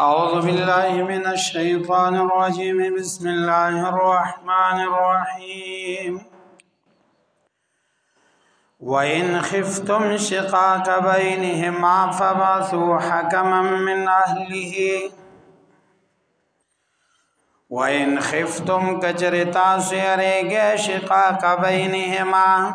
أعوذ بالله من الشيطان الرجيم بسم الله الرحمن الرحيم وإن خفتم شقاق بينهما فبعثوا حكما من أهله وإن خفتم كجرتا سيريك شقاق بينهما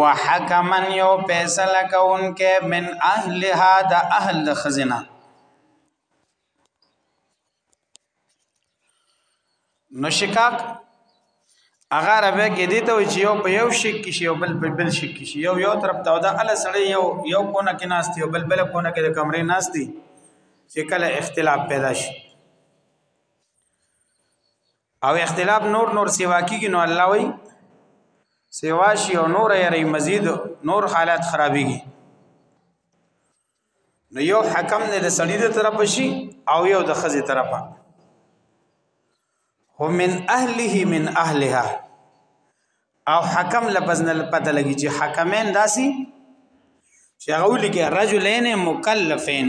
وحکما یو فیصله کوونکې من اهلها د اهل د خزینه نو شکاک هغه ربه کې دي ته چې یو په یو شک کې شي او بل په بل شک کې شي یو یو طرف ته دا ال سره یو یو کونه کې ناشتي او بل بل کونه کې د کمرې ناشتي چې کله اختلاف پیدا شي او اختلاف نور نور سیوا کیږي نو الله وی سیوا شي او نور یې مزید نور حالات خرابېږي نو یو حکم نه د سړي د طرف شي او یو د خزي طرفه هم من اهله من اهلها او حکم لفظ نه پته لګي چې حکمین داسي چې هغه لګي رجلین مکلفین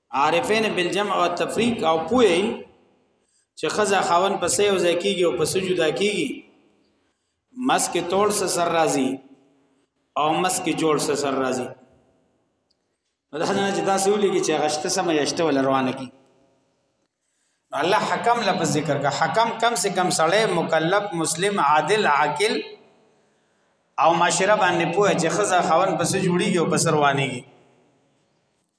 عارفین بالجمع او تفریق او پوی چې خزه خاون په سې او زکیږي او په سجدا کیږي مس کې توړ سره سر راځي او مس کې جوړ سره سر راځي دا څنګه چې تاسو ولګي چې غشته سم یشته ول روانه کی الله حکم لفظ ذکر کا حکم کم سے کم سړی مکلف مسلم عادل عاقل او معاشره باندې پوهه چې خزه خاون پسې جوړیږي او پسر وانیږي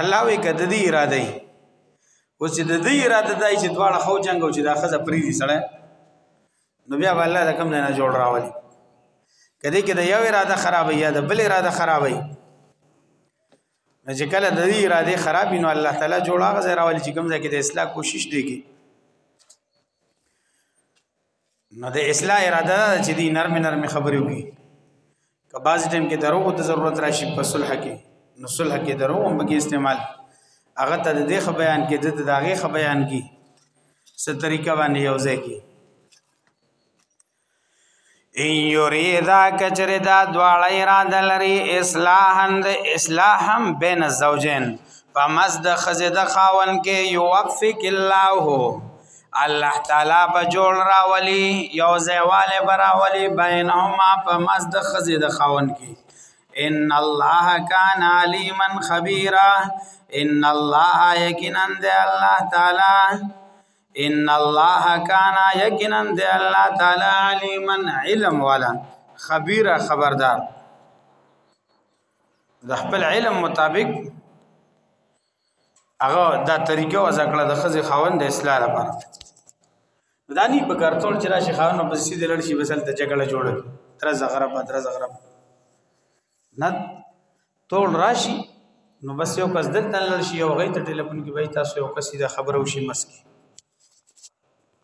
الله وی کده دی اراده ای او چې د دې اراده دای چې دواړه خو جنگ او چې دا خزه پری دي سره نو بیا الله د کوم نه جوړ راولي کدی کې د یو اراده خرابې یا د بل اراده خرابې نه چې کله د دې اراده خرابې نو الله تعالی جوړا غزه راولي چې کوم ځای کې د اصلاح کوشش دی کی نو د اصلاح اراده ده چې دی نرم نرم خبرې وکړي که بعض ټیم کې دروغ ته ضرورت راشي په صلح کې نو صلح کې دروغ هم کې استعمال هغه ته د دې خبيان کې د داغه خبيان کې ست طریقه باندې یو ځای کې ان یریدا کچری دا دواړه اراده لري اصلاحا د اصلاحم بین الزوجین فمس د خزه د خاون کې یوفق الله الله تعالی به جوړ راولي یو ځایواله براولي بینهما په مز د خزې د خاون کې ان الله کان علیما خبیرا ان الله یقینا د الله تعالی ان الله کان یقینا د الله تعالی علیما علم والا خبیره خبردار د خپل علم مطابق هغه دا طریقه وځه کړه د خزي خاوند د اصلاح لپاره دانی په ګرځول چې راشي خاوند په سیده لړ شي بسل ته جګړه جوړه تر زغره په تر زغره نه ټول راشي نو بس یو کس دلته لړ شي او غي ته ټلیفون کې وای تاسو یو کس دا خبرو شي مسکی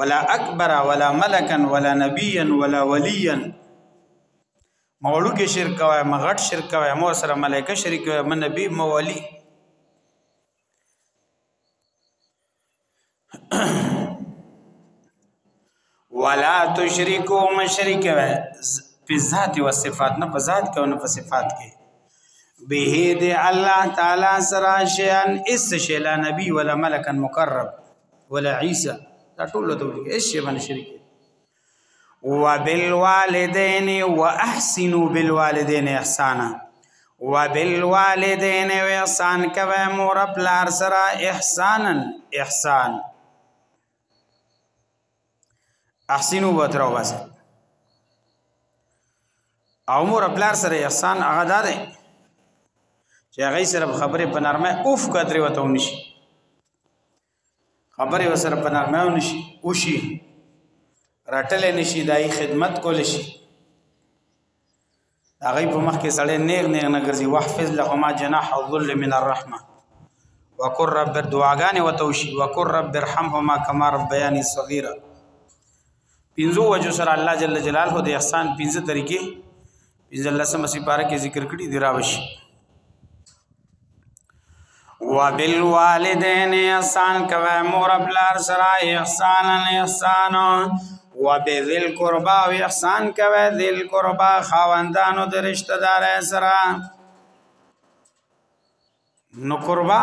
ولا اکبر ولا ملکا ولا نبيا ولا وليا مولو کې شرک وای مغټ شرک وای مو سره ملائکه شرک وای من نبی مو ولی ولا تشرکو مشرک وای په ذات او صفات نه په ذات کې نه په صفات کې به دې الله تعالی سره شیان اس شی لا نبی ولا ملکا مقرب ولا عیسی دا ټول ته ولیکي هیڅ شی باندې شریک وبالوالدین واحسنوا بالوالدین احسانا وبالوالدین احسان کوي مور پلار سره احسانا احسان احسنوا وترو بس او مور پلار سره احسان هغه ده چې هغه سره خبره په نرمه اوف کتري وته ونشي خبرې وسره په نغمه ونشي وشي راټل نشي دای خدمت کول شي هغه په مخ کې سړی نیغ نیغ نه ګرځي واحفظ لهما جناح الظل من الرحمه وکر رب دعاګانې وتوشي وکر رب ارحمهما کما ربياني صغيره پنځو وجو سره الله جل جلاله د احسان پنځه طریقې پنځه لسمه سپاره کې ذکر کړي دی راوشي وبالوالدین احسان کوي مور بلار سره احسان احسان وبذل قربا او احسان کوي ذل قربا خاوندانو د رشتہ دار سره نو قربا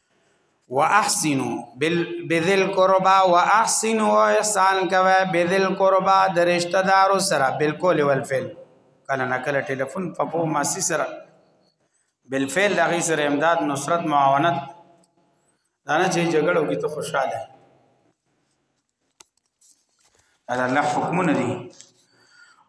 واحسنو بذل قربا واحسنو احسان کوي بذل قربا د رشتہ دارو سره بالکل والفعل کله نه کله ټلیفون په پو ماسی سره بالفعل دغه سره امداد نصرت معاونت دا نه چې جګړو کې ته خوشاله دا الله حکمونه دي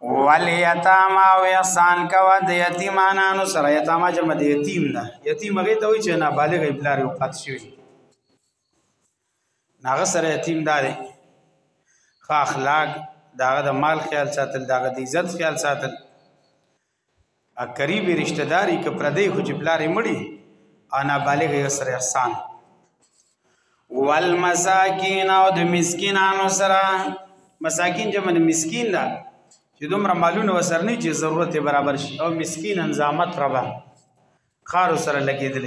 ولی یتاما او احسان کوا د یتیمانانو سره یتاما جمع د یتیم ده یتیم هغه ته وی چې نه بالغ ابلار او قات شوی ناغه سره یتیم ده خو اخلاق داغه د مال خیال ساتل داغه د عزت خیال ساتل ا قریبی رشتہ داری ک پردی خو چې پلار مړی انا بالغ یو سره احسان والمساکین او د مسکینانو سره مساکین جمع مسکین دا چې دومره مالونه وسرنی چې ضرورت برابر شي او مسکین انزامت ربا خارو سره لګیدل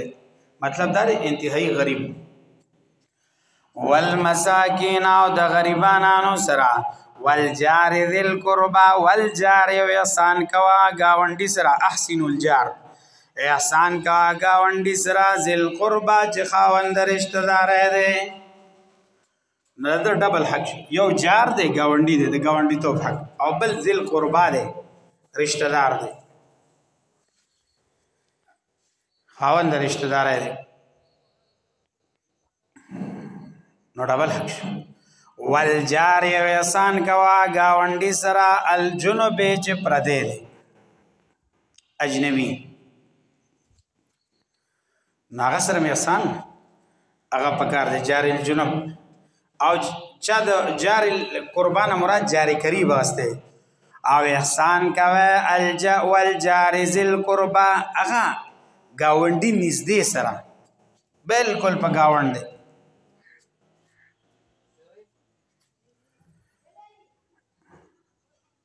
مطلب دا دی انتهایی غریب والمساکین او د غریبانو سره والجار ذل قربا والجار یو احسان کوا گاونډي سره احسن الجار احسان کوا گاونډي سره ذل قربا چې خاوند رشتہ دار دی نه د ډبل حق یو جار دی گاونډي دی د گاونډي توپ حق او بل ذل قربا دی رشتہ دار دی خاوند رشتہ دار دی نو ډبل حق شو والجار یو احسان کوا گاونډي سره الجنوب چې پردې دی اجنبي ناغه سره مې آسان هغه پکار دی جاری الجنب او چا د جاری قربان مراد جاری کری واسطه او احسان کوي الجا والجاری ذل قربا هغه گاونډي نږدې سره بالکل په گاوند دی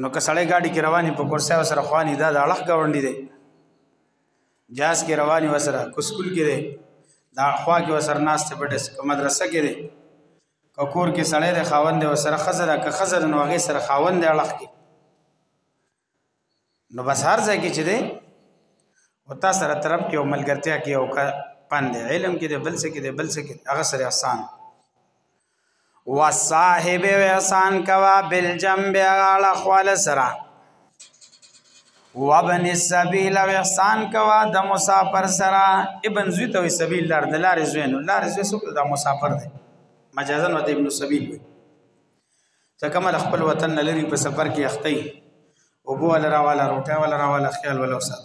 نو که سړی ګاډي کې رواني په کورسه سره خواني دا د اړخ گاونډي دی جاز کې رواني وسره کو سکول کې دی دا خوا کې وسر ناس ته پټه په مدرسه کې دی کور کې سړی د خاوند وسره خزر که خزر نو هغه سره خاوند اړخ کې نو بس هر ځای کې چې دی او تاسو سره طرف کې او ملګرتیا کې او پند علم کې دی بل څه کې دی بل څه کې هغه سره احسان وصاحب احسان کوا بالجنب غاړه خپل سره وابن السبيل او احسان کوا د مسافر سره ابن زوی ته سبیل لار د لارې زوی نو لارې زوی څوک د مسافر دی مجازن وته ابن السبيل وي ته کوم خپل وطن لري په سفر کې اختی او بو ولا راواله روټه ولا راواله خیال ولا وسات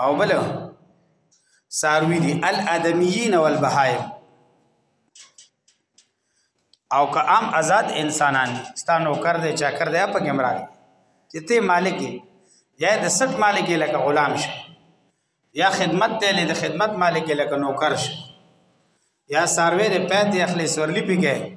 او بل ساروی دي الادميين والبهائم او که عام آزاد انسانان ستانو کر دې چا کر دې په کیمرا چې ته مالک یا د سټ مالک لکه غلام شي یا خدمت ته لید خدمت مالک لکه نوکر شي یا ساروی دې پاتې اخلي سورلی پکې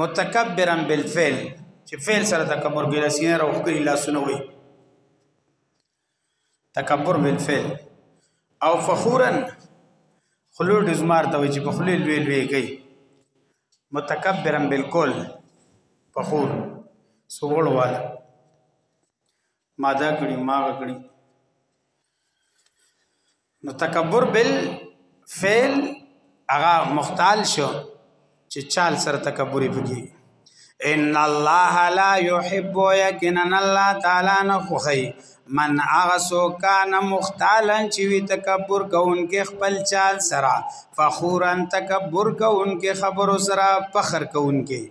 متکبرا بالفعل چې فعل سره تکبر کوي لاسونه راو کوي لاسونه وي تکبر بالفعل او فخورا خلو دزمار ته چې په خلې لوی لوی کوي متکبرا بالکل فخور سوغړ والا ما دا کړی ما غ کړی نو تکبر بل فعل هغه مختال شو چې چال سره تکبري پکې ان الله لا يحب يقينا الله تعالی نه خوخي من اغسو کان مختالن چې وی تکبر کوونکې خپل چال سره فخورن تکبر کوونکې خبرو سره فخر کوونکې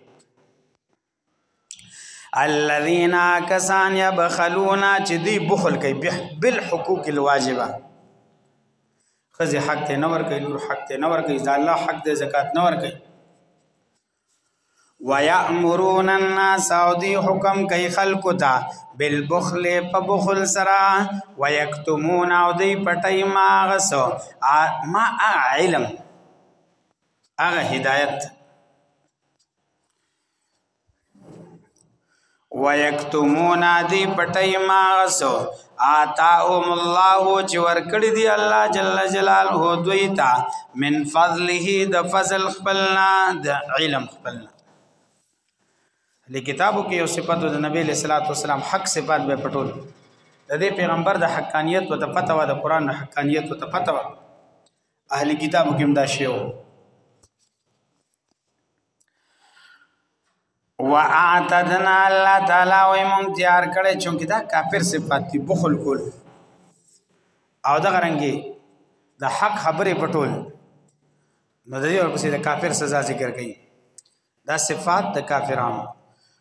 الذين كسان يبخلون چې دی بخل کوي بالحقوق الواجبه خزي حق ته نور کوي نور حق ته نور کوي ځا الله حق دې زکات نور کوي ويأمرون الناس او دی حکم کوي خلق ته بالبخل په بخل سرا ويكتمون او دی پټي ما غسو ما علم هغه هدایت ويكتمون دي پټي ما غسو آتاهم الله چې ورکړي دي الله جل جلاله دوی ته من فضله د فضل خپلنا د علم خپلنا لکتابو کې یو صفات د نبی له صلوات والسلام حق صفات به پټول د دې پیغمبر د حقانیت او د پته و د قران د حقانیت او د پته و اهل کتابو کې هم دا شی وو واعتدنا الله تعالی وي مونږ تیار کړي چې دا کافر صفات دي بخل کول او دا غرنګي د حق خبره پټول نو د دې ورپسې د کافر سزا ذکر کړي دا صفات د کافرانو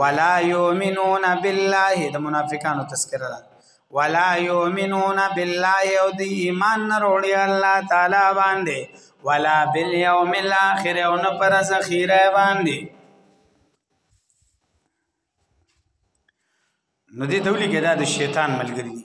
ولا یؤمنون بالله د منافقانو تذکرہ ده ولا یؤمنون بالله او دی ایمان نه وروړي الله تعالی باندې ولا بالیوم الاخر او نه پر ذخیره باندې نو دې تولی کې دا د شیطان ملګری دي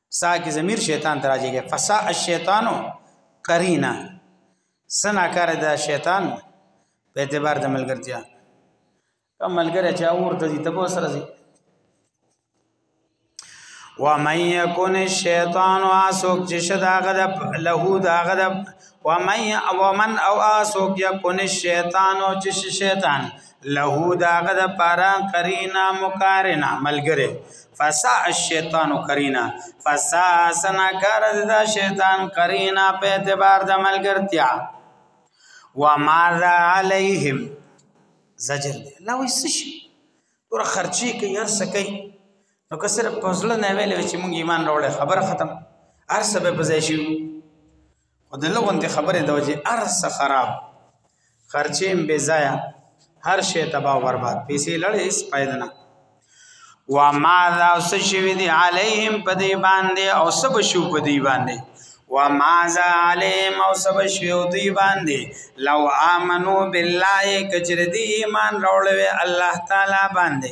سا کی ضمیر شیطان ته راځي کې فسا الشیطانو قرینا سنا کار د شیطان په اعتبار د ملګرتیا کوم ملګری چې اور ته دي ته به سره دي و من یکون الشیطان واسوک چې شدا غدب له دا غدب و من او من او اسوک یکون الشیطان او چې شیطان له داغه د پارا قرینا مقارنا ملګری فسا الشیطان قرینا فسا سنا کار د شیطان قرینا په اعتبار د ملګرتیا و ما ذا علیہم زجر دی الله وی سشي تور خرچي کوي هر څه کوي نو که صرف پزله نه ویلې چې مونږ ایمان راوړې خبر ختم هر څه به بځای شي خو د لغوندې خبرې د وجې ارس خراب خرچې هم بې ځایه هر شی تبا او برباد پیسې لړې هیڅ فایده نه و ما ذا اوس شوی دی علیهم په دی باندې او سب شو په دی باندې و ما ذا علیهم او سب شو دی باندې لو امنو بالله کچر دی ایمان راولوي الله تعالی باندې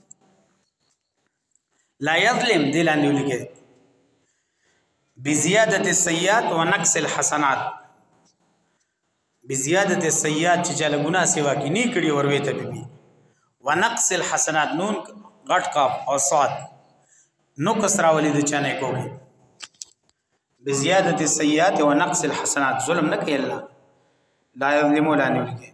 لا یظلم دی لاندې ولیکي بزیادت السیئات و نقص الحسنات بزیادت السیئات چې چاله ګناه سیوا کې نه کړي وروي ته بي و نقص الحسنات نون غټ قاف او صاد نو کسراولي د چانه کوي بزیادت السیئات و نقص الحسنات ظلم نه کوي الله لا یظلم ولا نلقي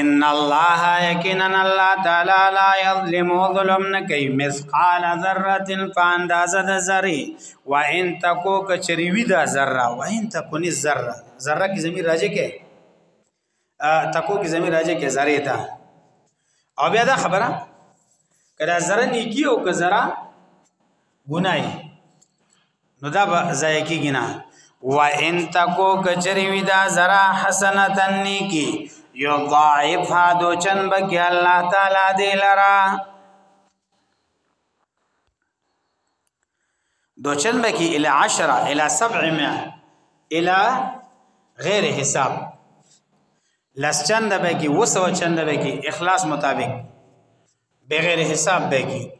ان الله یقینا الله تعالی لا یظلم ظلم نه کوي مثقال ذره فاندازه د ذره و ان تکو کچریوی د ذره و ان تکونی ذره ذره کی زمير راځي کې تکو کې زمي راځي کې زری ته او بیا دا خبره کړه زره نیکی او که زره ګنای نو دا به ځای کېږي نه و ان تکو کچری وی دا زرا حسنتن نیکی یو ضعیف ها دو چن بکی الله تعالی دی لرا دو چند کی الى عشر الى سبع مئه الى غیر حساب لس چند به کی وسو چند به کی اخلاص مطابق بغیر حساب به کی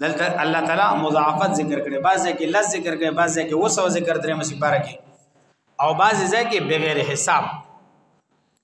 دلته الله تعالی مضاعفت ذکر کړي بعضی کې لز ذکر کړي بعضی کې وسو ذکر درې مې سپاره کې او بعضی ځای کې بغیر حساب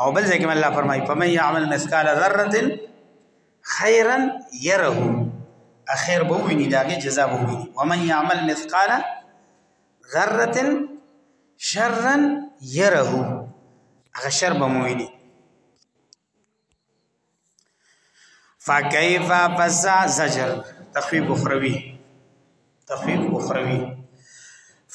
او بل ځکه الله فرمایي فمن يعمل مثقال ذره خيرا يره اخر به ویني داګه جزاء به ویني ومن يعمل مثقال ذره شرا يره هغه شر به ویني فکیف پس زجر تخویب اخروی تخویب اخروی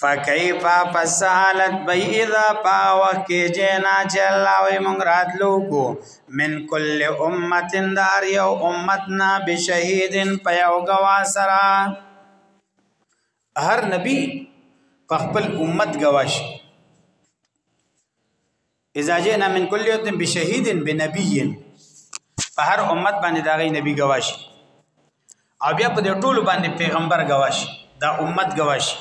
فکیف پس حالت بی اذا پا وقت کی جینا چه اللہ وی منگ راتلو کو من کل امت دار یو امتنا بشهیدن پیو گوا سرا هر نبی په خپل امت گواش اذا جئنا من كل يوم بشهيد بنبي په هر امت باندې دا غي نبی گواشه او بیا په دې ټولو باندې پیغمبر گواشه دا امت گواشه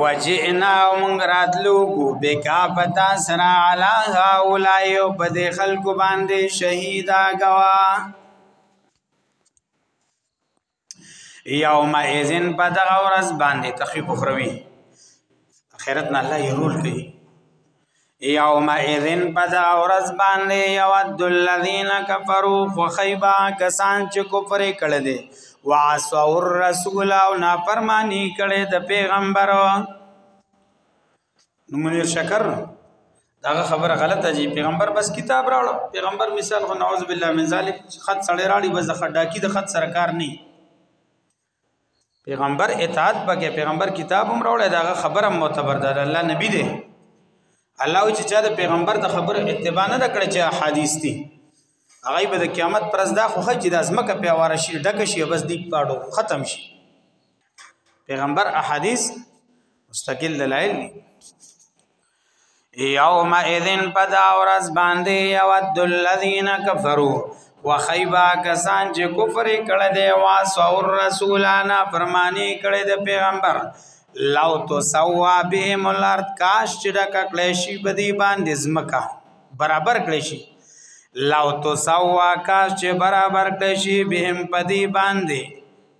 وجئنا من راتلو کو بکا پتا سرا علا هؤلاء په دې خلکو باندې شهیدا گوا یوم اذن په دغه ورځ باندې تخفیف اخروی خیرت نه الله يرول کوي یوم اذن په دغه ورځ باندې یود الذین کفروا خخیبا کسان چې کفر کړي دي وعصوا الرسول او نافرمانی کړي د پیغمبرو نو منیر شکر داغه خبره غلطه جی پیغمبر بس کتاب راوړ پیغمبر مثال خو نعوذ بالله من ذلک خط سړی راړي بس د خډاکی د خط سرکار نه پیغمبر اطاعت پکې پیغمبر کتاب هم راوړ داغه خبره معتبر ده الله نبی دی الله چې چا د پیغمبر د خبره اتباع نه کړ چې احادیث دي هغه به د قیامت پرز دا خو چې د ازمکه پیواره شي ډک شي بس دی پاړو ختم شي پیغمبر احادیث مستقل دلایل دي یوم اذن پدا ورځ باندې یود الذین کفروا وخیبا کسان چې کفر کړه دی واس او رسولانا فرمانی کړه د پیغمبر لو تو سوا بهم الارض کاش چې د ککلې شي بدی باندې زمکا برابر کړی شي لو تو سوا کاش چې برابر کړی شي بهم پدی باندې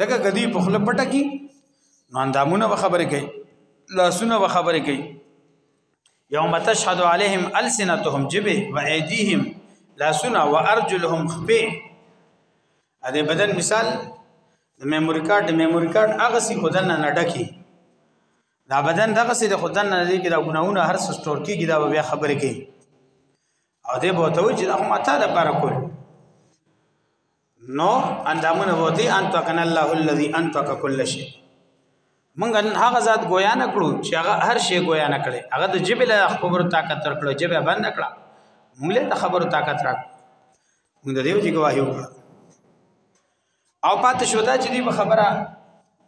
ځکه کدی په خپل پټه کې نو اندامونه به خبرې کوي لاسونه به خبرې کوي یوم تشهد علیهم السنتهم جبه و ایدیهم لاسونه و ارجلهم خپه ا دې بدن مثال د میموري کارت د میموري کارت هغه سی خدن نه ډکی دا بدن دغه سی د خدن نه دی کې دا ګناونه هر څه سٹور کیږي دا بیا خبرې کوي او دې بوته و چې هغه ماته د پر کول نو اندامونه وتی ان تقن الله الذي انطق كل شيء مونږ هغه ذات گویا نه کړو چې هغه هر شی گویا نه کړي هغه د جبل خبر طاقت تر کړو جبه بند کړه مونږ له خبر طاقت راک مونږ د دیو چې گواهی وکړه او پات شو دا چې دی خبره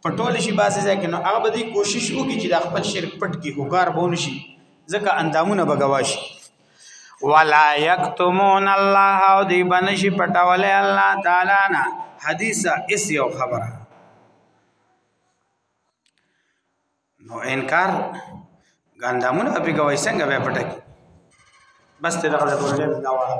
په ټول شي باسي ځکه نو هغه به دې کوشش وکړي چې د خپل شرک پټ کې هوکار بون شي ځکه اندامونه به گواشي ولا یکتمون الله او دې بنشي پټولې الله تعالی نه حدیثه اس یو خبره نو انکار ګاندامونه به گوي څنګه به پټک بس ته دغه ډول نه وایي